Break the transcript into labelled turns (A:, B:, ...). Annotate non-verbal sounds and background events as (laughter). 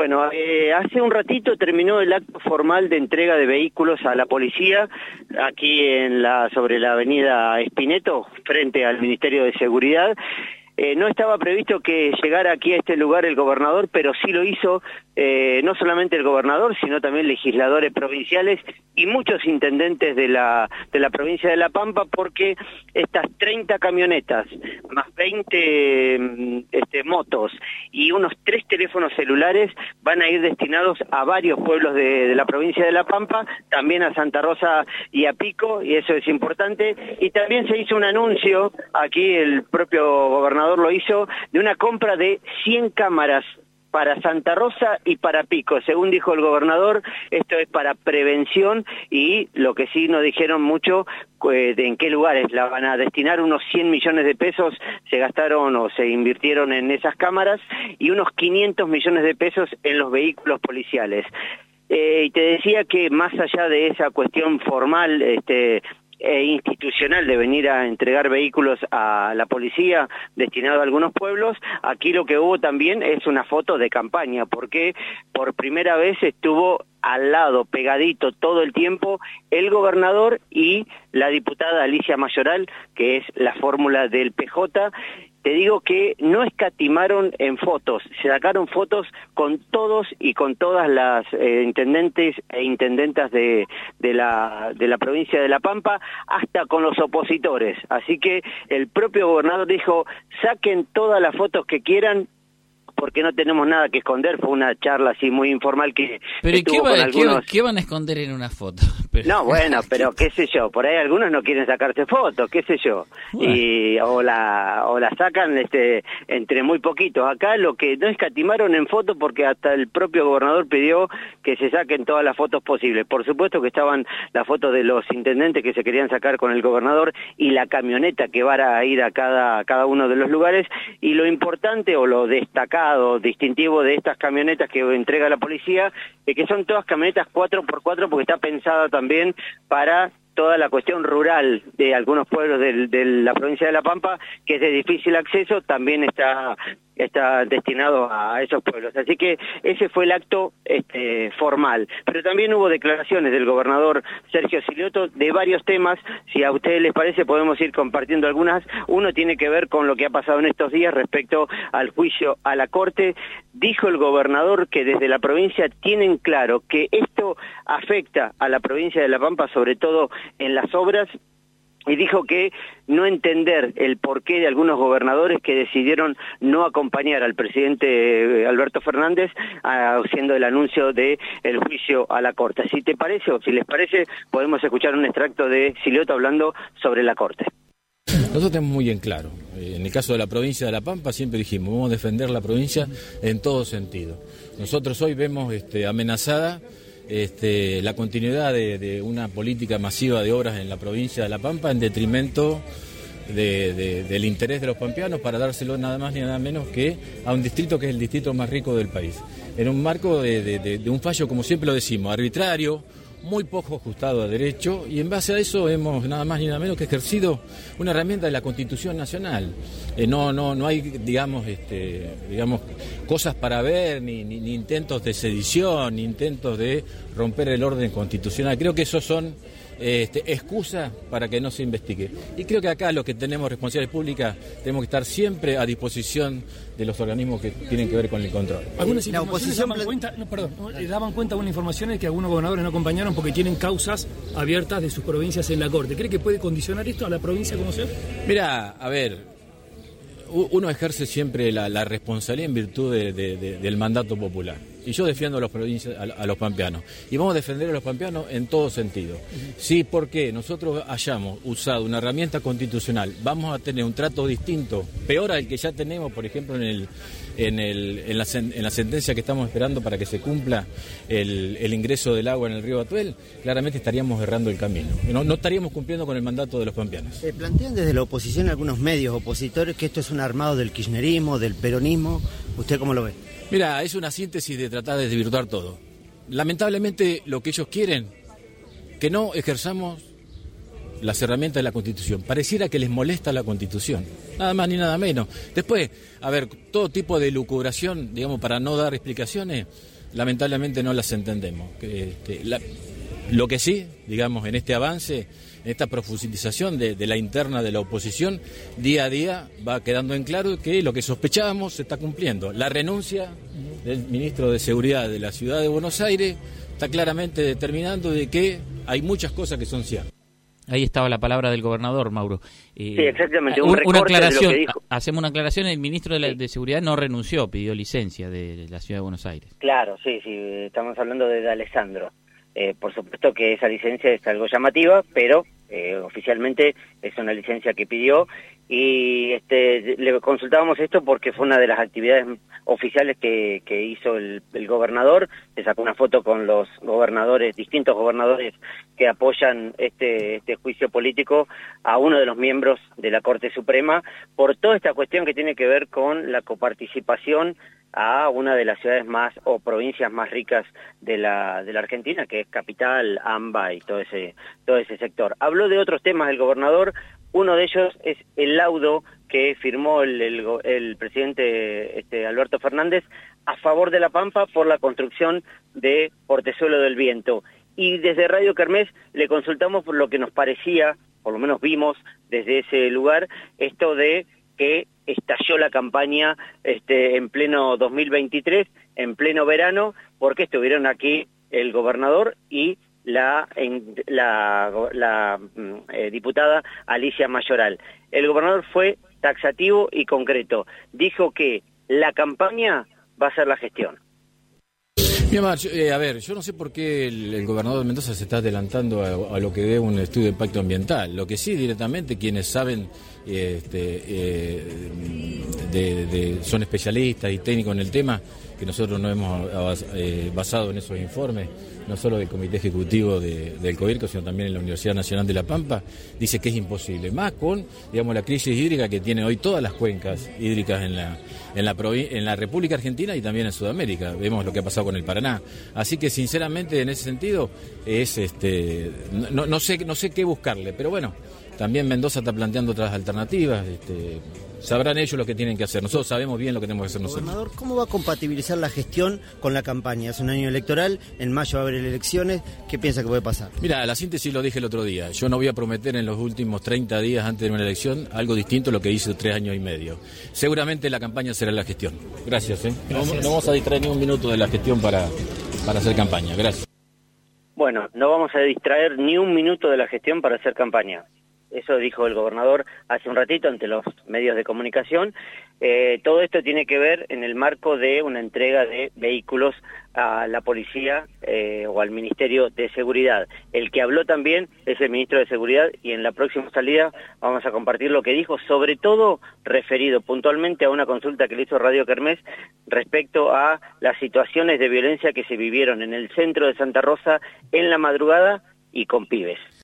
A: Bueno, eh, hace un ratito terminó el acto formal de entrega de vehículos a la policía aquí en la sobre la avenida Espineto, frente al Ministerio de Seguridad. Eh, no estaba previsto que llegara aquí a este lugar el gobernador, pero sí lo hizo eh, no solamente el gobernador, sino también legisladores provinciales y muchos intendentes de la, de la provincia de La Pampa, porque estas 30 camionetas, más 20 mm, este, motos y unos tres teléfonos celulares van a ir destinados a varios pueblos de, de la provincia de La Pampa, también a Santa Rosa y a Pico, y eso es importante. Y también se hizo un anuncio, aquí el propio gobernador lo hizo, de una compra de 100 cámaras para Santa Rosa y para Pico. Según dijo el gobernador, esto es para prevención y lo que sí nos dijeron mucho eh, de en qué lugares la van a destinar, unos 100 millones de pesos se gastaron o se invirtieron en esas cámaras y unos 500 millones de pesos en los vehículos policiales. Eh, y te decía que más allá de esa cuestión formal, este, e institucional de venir a entregar vehículos a la policía destinado a algunos pueblos, aquí lo que hubo también es una foto de campaña, porque por primera vez estuvo al lado, pegadito todo el tiempo, el gobernador y la diputada Alicia Mayoral, que es la fórmula del PJ, te digo que no escatimaron en fotos, se sacaron fotos con todos y con todas las eh, intendentes e intendentas de, de, la, de la provincia de La Pampa, hasta con los opositores. Así que el propio gobernador dijo, saquen todas las fotos que quieran, porque no tenemos nada que esconder, fue una charla así muy informal que...
B: Pero ¿qué, ¿qué, van a esconder en una foto? (laughs)
A: No, (laughs) bueno, pero qué sé yo, por ahí algunos no quieren sacarse fotos, qué sé yo, y o la, o la sacan este, entre muy poquitos. Acá lo que no escatimaron en fotos porque hasta el propio gobernador pidió que se saquen todas las fotos posibles. Por supuesto que estaban las fotos de los intendentes que se querían sacar con el gobernador y la camioneta que va a ir a cada, cada uno de los lugares, y lo importante o lo destacado distintivo de estas camionetas que entrega la policía, es que son todas camionetas 4x4 porque está pensada también para toda la cuestión rural de algunos pueblos de la provincia de La Pampa, que es de difícil acceso, también está está destinado a esos pueblos. Así que ese fue el acto este, formal. Pero también hubo declaraciones del gobernador Sergio Silioto de varios temas. Si a ustedes les parece, podemos ir compartiendo algunas. Uno tiene que ver con lo que ha pasado en estos días respecto al juicio a la Corte. Dijo el gobernador que desde la provincia tienen claro que esto afecta a la provincia de La Pampa, sobre todo en las obras y dijo que no entender el porqué de algunos gobernadores que decidieron no acompañar al presidente eh, Alberto Fernández haciendo el anuncio de el juicio a la Corte. Si te parece o si les parece, podemos escuchar un extracto de Silioto hablando sobre la Corte.
C: Nosotros tenemos muy en claro, eh, en el caso de la provincia de La Pampa siempre dijimos, vamos a defender la provincia en todo sentido. Nosotros hoy vemos este, amenazada este, la continuidad de, una política masiva de obras en la provincia de La Pampa en detrimento del interés de los pampeanos para dárselo nada más ni nada menos que a un distrito que es el distrito más rico del país. En un marco de un fallo, como siempre lo decimos, arbitrario, muy poco ajustado a derecho y en base a eso hemos nada más ni nada menos que ejercido una herramienta de la Constitución Nacional. Eh, no, no, no hay, digamos, este, digamos, cosas para ver, ni, ni, intentos de sedición, ni intentos de romper el orden constitucional. Creo que esos son este, excusa para que no se investigue. Y creo que acá los que tenemos responsabilidades públicas tenemos que estar siempre a disposición de los organismos que tienen que ver con el control.
D: Algunas la oposición daban cuenta, no, perdón, daban cuenta algunas informaciones que algunos gobernadores no acompañaron porque tienen causas abiertas de sus provincias en la Corte. ¿Cree que puede condicionar esto a la provincia como sea?
C: Mira, a ver, uno ejerce siempre la, responsabilidad en virtud del mandato popular y yo defiendo a los, provincias, a, los pampeanos. Y vamos a defender a los pampeanos en todo sentido. Sí, porque nosotros hayamos usado una herramienta constitucional, vamos a tener un trato distinto, peor al que ya tenemos, por ejemplo, en, el, en, el, en, la, en la sentencia que estamos esperando para que se cumpla el, el, ingreso del agua en el río Batuel, claramente estaríamos errando el camino. No, no estaríamos cumpliendo con el mandato de los pampeanos.
E: Se plantean desde la oposición algunos medios opositores que esto es un armado del kirchnerismo, del peronismo. ¿Usted cómo lo ve?
C: Mira, es una síntesis de tratar de desvirtuar todo. Lamentablemente lo que ellos quieren, que no ejerzamos las herramientas de la Constitución. Pareciera que les molesta la Constitución, nada más ni nada menos. Después, a ver, todo tipo de lucubración, digamos, para no dar explicaciones, lamentablemente no las entendemos. Este, lo que sí, digamos, en este avance, en esta profundización de, de, la interna de la oposición, día a día va quedando en claro que lo que sospechábamos se está cumpliendo. La renuncia del ministro de Seguridad de la Ciudad de Buenos Aires está claramente determinando de que hay muchas cosas que son ciertas.
B: Ahí estaba la palabra del gobernador, Mauro.
A: Eh, sí, exactamente.
B: una aclaración. Hacemos una aclaración. El ministro de, de, Seguridad no renunció, pidió licencia de la Ciudad de Buenos Aires.
A: Claro, sí, sí. Estamos hablando de Alessandro. Eh, por supuesto que esa licencia es algo llamativa, pero eh, oficialmente es una licencia que pidió y este, le consultábamos esto porque fue una de las actividades oficiales que, que hizo el, gobernador, se sacó una foto con los gobernadores, distintos gobernadores que apoyan este, este juicio político a uno de los miembros de la Corte Suprema por toda esta cuestión que tiene que ver con la coparticipación a una de las ciudades más o provincias más ricas de la, de la Argentina, que es Capital, AMBA y todo ese, todo ese sector. Habló de otros temas el gobernador, uno de ellos es el laudo que firmó el, el, el presidente este, Alberto Fernández a favor de La Pampa por la construcción de Portezuelo del Viento. Y desde Radio Kermés le consultamos por lo que nos parecía, por lo menos vimos desde ese lugar, esto de que estalló la campaña este, en pleno 2023, en pleno verano, porque estuvieron aquí el gobernador y la, la, la mm, eh, diputada Alicia Mayoral. El gobernador fue taxativo y concreto. Dijo que la campaña va a ser la gestión.
C: Eh, a ver, yo no sé por qué el, gobernador de Mendoza se está adelantando a, lo que dé un estudio de impacto ambiental. Lo que sí, directamente, quienes saben, este, eh, son especialistas y técnicos en el tema, que nosotros no hemos eh, basado en esos informes, no solo del Comité Ejecutivo del COIRCO, sino también en la Universidad Nacional de La Pampa, dice que es imposible. Más con, digamos, la crisis hídrica que tiene hoy todas las cuencas hídricas en la, en la, en la República Argentina y también en Sudamérica. Vemos lo que ha pasado con el Paraná. Así que, sinceramente, en ese sentido, es este, no, no sé, no sé qué buscarle, pero bueno, también Mendoza está planteando otras alternativas. Este, sabrán ellos lo que tienen que hacer. Nosotros sabemos bien lo que tenemos que hacer nosotros.
E: Gobernador, ¿cómo va a compatibilizar la gestión con la campaña? Es un año electoral, en mayo va a haber elecciones. ¿Qué piensa que puede pasar?
C: Mira, la síntesis lo dije el otro día. Yo no voy a prometer en los últimos 30 días antes de una elección algo distinto a lo que hice tres años y medio. Seguramente la campaña será la gestión. Gracias. ¿eh? No, vamos a distraer ni un minuto de la gestión para, para hacer campaña. Gracias.
A: Bueno, no vamos a distraer ni un minuto de la gestión para hacer campaña. Eso dijo el gobernador hace un ratito ante los medios de comunicación. Eh, todo esto tiene que ver en el marco de una entrega de vehículos a la policía eh, o al Ministerio de Seguridad. El que habló también es el ministro de Seguridad y en la próxima salida vamos a compartir lo que dijo, sobre todo referido puntualmente a una consulta que le hizo Radio Kermés respecto a las situaciones de violencia que se vivieron en el centro de Santa Rosa en la madrugada y con pibes.